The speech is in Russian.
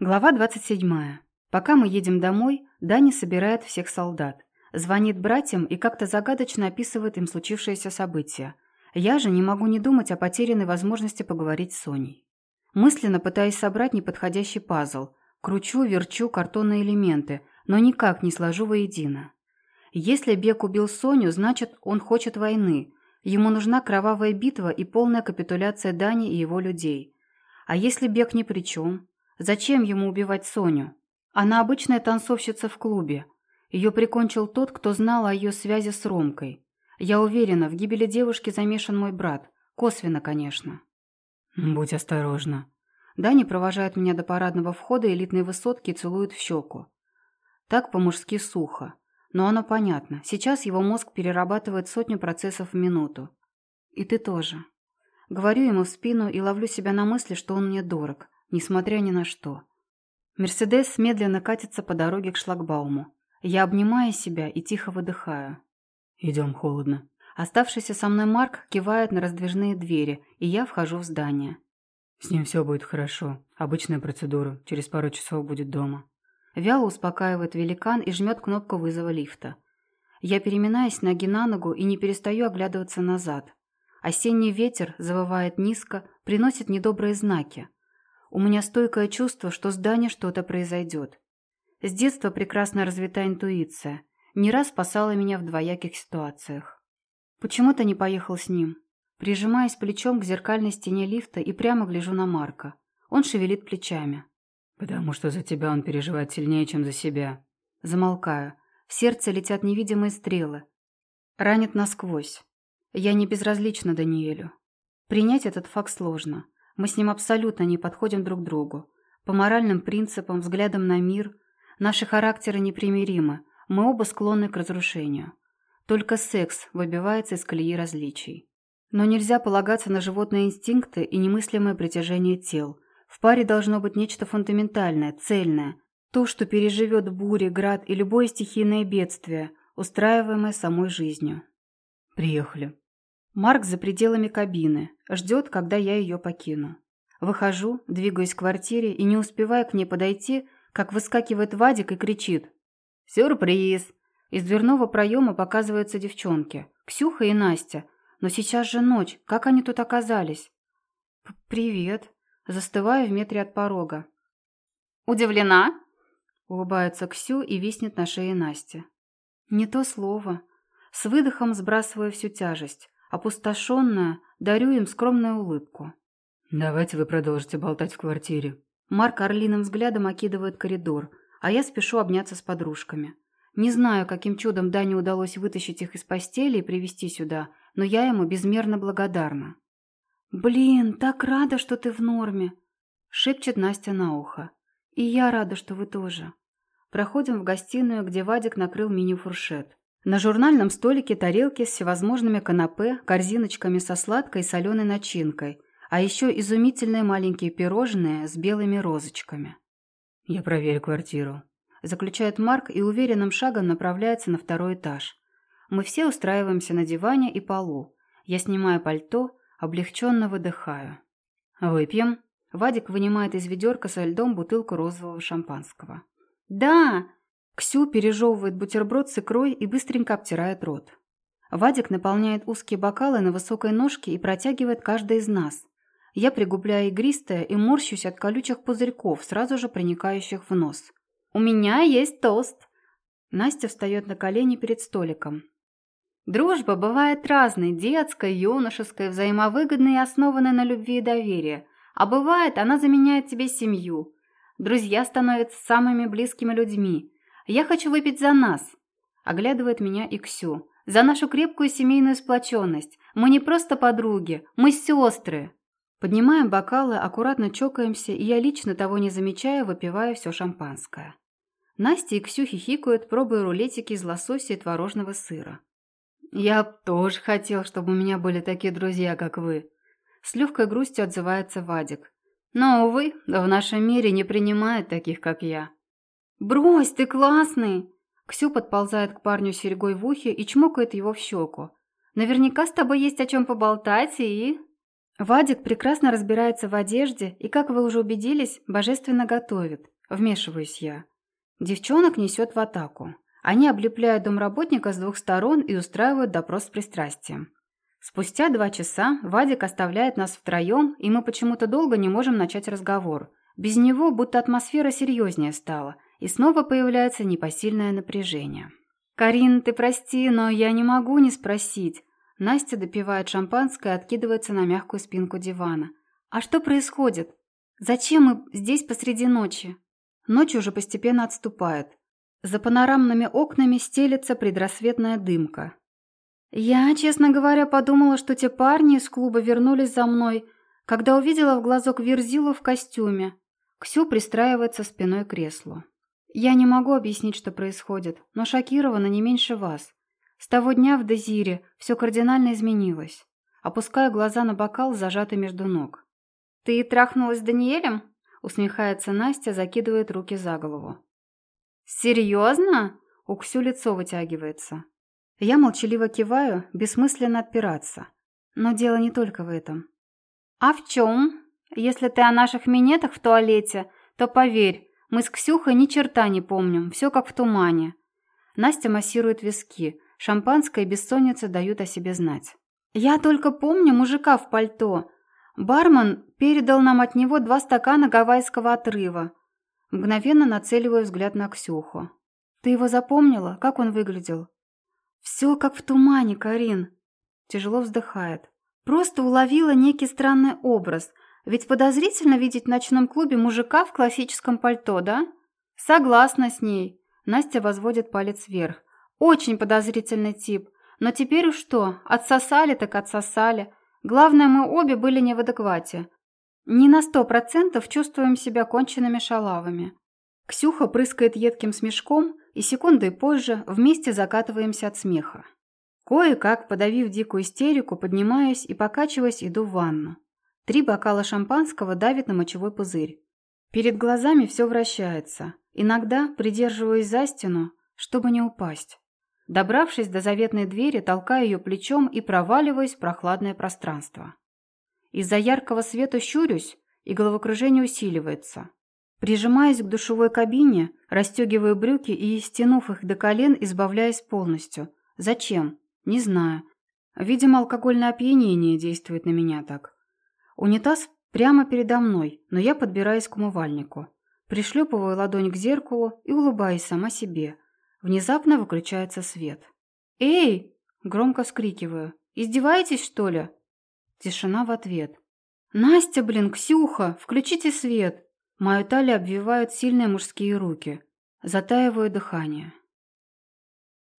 Глава 27. Пока мы едем домой, Дани собирает всех солдат. Звонит братьям и как-то загадочно описывает им случившееся событие. Я же не могу не думать о потерянной возможности поговорить с Соней. Мысленно пытаюсь собрать неподходящий пазл. Кручу, верчу картонные элементы, но никак не сложу воедино. Если Бек убил Соню, значит, он хочет войны. Ему нужна кровавая битва и полная капитуляция Дани и его людей. А если Бек ни при чем? Зачем ему убивать Соню? Она обычная танцовщица в клубе. Ее прикончил тот, кто знал о ее связи с Ромкой. Я уверена, в гибели девушки замешан мой брат. Косвенно, конечно. «Будь осторожна». Дани провожает меня до парадного входа элитной высотки и целует в щеку. Так по-мужски сухо. Но оно понятно. Сейчас его мозг перерабатывает сотню процессов в минуту. И ты тоже. Говорю ему в спину и ловлю себя на мысли, что он мне дорог несмотря ни на что. Мерседес медленно катится по дороге к шлагбауму. Я обнимаю себя и тихо выдыхаю. «Идем, холодно». Оставшийся со мной Марк кивает на раздвижные двери, и я вхожу в здание. «С ним все будет хорошо. Обычная процедура. Через пару часов будет дома». Вяло успокаивает великан и жмет кнопку вызова лифта. Я переминаюсь ноги на ногу и не перестаю оглядываться назад. Осенний ветер завывает низко, приносит недобрые знаки. У меня стойкое чувство, что с Даней что-то произойдет. С детства прекрасно развита интуиция. Не раз спасала меня в двояких ситуациях. Почему то не поехал с ним? Прижимаясь плечом к зеркальной стене лифта и прямо гляжу на Марка. Он шевелит плечами. «Потому что за тебя он переживает сильнее, чем за себя». Замолкаю. В сердце летят невидимые стрелы. Ранит насквозь. Я не безразлична Даниэлю. Принять этот факт сложно. Мы с ним абсолютно не подходим друг другу. По моральным принципам, взглядам на мир, наши характеры непримиримы, мы оба склонны к разрушению. Только секс выбивается из колеи различий. Но нельзя полагаться на животные инстинкты и немыслимое притяжение тел. В паре должно быть нечто фундаментальное, цельное. То, что переживет бури, град и любое стихийное бедствие, устраиваемое самой жизнью. «Приехали», Марк за пределами кабины, ждет, когда я ее покину. Выхожу, двигаюсь к квартире и не успевая к ней подойти, как выскакивает Вадик и кричит. «Сюрприз!» Из дверного проема показываются девчонки. Ксюха и Настя. Но сейчас же ночь. Как они тут оказались? «Привет». Застываю в метре от порога. «Удивлена?» Улыбается Ксю и виснет на шее Насти. Не то слово. С выдохом сбрасываю всю тяжесть. Опустошенная, дарю им скромную улыбку. «Давайте вы продолжите болтать в квартире». Марк орлиным взглядом окидывает коридор, а я спешу обняться с подружками. Не знаю, каким чудом Дане удалось вытащить их из постели и привести сюда, но я ему безмерно благодарна. «Блин, так рада, что ты в норме!» — шепчет Настя на ухо. «И я рада, что вы тоже». Проходим в гостиную, где Вадик накрыл мини-фуршет. На журнальном столике тарелки с всевозможными канапе, корзиночками со сладкой и соленой начинкой, а еще изумительные маленькие пирожные с белыми розочками. «Я проверю квартиру», – заключает Марк и уверенным шагом направляется на второй этаж. Мы все устраиваемся на диване и полу. Я снимаю пальто, облегченно выдыхаю. «Выпьем?» Вадик вынимает из ведерка со льдом бутылку розового шампанского. «Да!» Ксю пережевывает бутерброд с икрой и быстренько обтирает рот. Вадик наполняет узкие бокалы на высокой ножке и протягивает каждый из нас. Я пригубляю игристое и морщусь от колючих пузырьков, сразу же проникающих в нос. «У меня есть тост!» Настя встает на колени перед столиком. Дружба бывает разной, детской, юношеской, взаимовыгодной и основанной на любви и доверии. А бывает, она заменяет тебе семью. Друзья становятся самыми близкими людьми. Я хочу выпить за нас», – оглядывает меня и Ксю. «За нашу крепкую семейную сплоченность. Мы не просто подруги, мы сестры». Поднимаем бокалы, аккуратно чокаемся, и я лично того не замечая, выпиваю все шампанское. Настя и Ксю хихикают, пробуя рулетики из лосося и творожного сыра. «Я тоже хотел, чтобы у меня были такие друзья, как вы». С легкой грустью отзывается Вадик. «Но, увы, в нашем мире не принимают таких, как я». «Брось, ты классный!» Ксю подползает к парню с серьгой в ухе и чмокает его в щеку. «Наверняка с тобой есть о чем поболтать и...» Вадик прекрасно разбирается в одежде и, как вы уже убедились, божественно готовит. Вмешиваюсь я. Девчонок несет в атаку. Они облепляют домработника с двух сторон и устраивают допрос с пристрастием. Спустя два часа Вадик оставляет нас втроем, и мы почему-то долго не можем начать разговор. Без него будто атмосфера серьезнее стала, и снова появляется непосильное напряжение. «Карин, ты прости, но я не могу не спросить». Настя допивает шампанское и откидывается на мягкую спинку дивана. «А что происходит? Зачем мы здесь посреди ночи?» Ночь уже постепенно отступает. За панорамными окнами стелется предрассветная дымка. Я, честно говоря, подумала, что те парни из клуба вернулись за мной, когда увидела в глазок Верзилу в костюме. Ксю пристраивается спиной к креслу. Я не могу объяснить, что происходит, но шокирована не меньше вас. С того дня в Дезире все кардинально изменилось. Опускаю глаза на бокал, зажатый между ног. «Ты трахнулась с Даниэлем?» Усмехается Настя, закидывает руки за голову. «Серьезно?» У Ксю лицо вытягивается. Я молчаливо киваю, бессмысленно отпираться. Но дело не только в этом. «А в чем? Если ты о наших минетах в туалете, то поверь, мы с Ксюхой ни черта не помним, все как в тумане». Настя массирует виски, шампанское и бессонница дают о себе знать. «Я только помню мужика в пальто. Бармен передал нам от него два стакана гавайского отрыва. Мгновенно нацеливаю взгляд на Ксюху. Ты его запомнила? Как он выглядел?» «Все как в тумане, Карин!» Тяжело вздыхает. «Просто уловила некий странный образ. Ведь подозрительно видеть в ночном клубе мужика в классическом пальто, да?» «Согласна с ней!» Настя возводит палец вверх. «Очень подозрительный тип. Но теперь уж что? Отсосали так отсосали. Главное, мы обе были не в адеквате. Не на сто процентов чувствуем себя конченными шалавами. Ксюха прыскает едким смешком, и секундой позже вместе закатываемся от смеха. Кое-как, подавив дикую истерику, поднимаюсь и, покачиваясь, иду в ванну. Три бокала шампанского давит на мочевой пузырь. Перед глазами все вращается. Иногда придерживаюсь за стену, чтобы не упасть. Добравшись до заветной двери, толкаю ее плечом и проваливаюсь в прохладное пространство. Из-за яркого света щурюсь, и головокружение усиливается. Прижимаясь к душевой кабине, расстегиваю брюки и, стянув их до колен, избавляясь полностью. Зачем? Не знаю. Видимо, алкогольное опьянение действует на меня так. Унитаз прямо передо мной, но я подбираюсь к умывальнику. Пришлепываю ладонь к зеркалу и улыбаюсь сама себе. Внезапно выключается свет. «Эй!» – громко вскрикиваю. «Издеваетесь, что ли?» Тишина в ответ. «Настя, блин, Ксюха, включите свет!» Мою талию обвивают сильные мужские руки. Затаиваю дыхание.